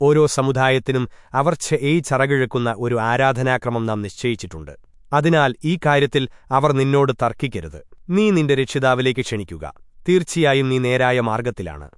ഓരോ സമുദായത്തിനും അവർ ഈ ചറകിഴക്കുന്ന ഒരു ആരാധനാക്രമം നാം നിശ്ചയിച്ചിട്ടുണ്ട്. അതിനാൽ ഈ കാര്യത്തിൽ അവർ നിന്നോട് തർക്കിക്കരുത്. നീ നിന്റെ രക്ഷിതാവിലേക്ക് ക്ഷണിക്കുക. തീർച്ചയായും നീ നേരായ മാർഗത്തിലാണ്.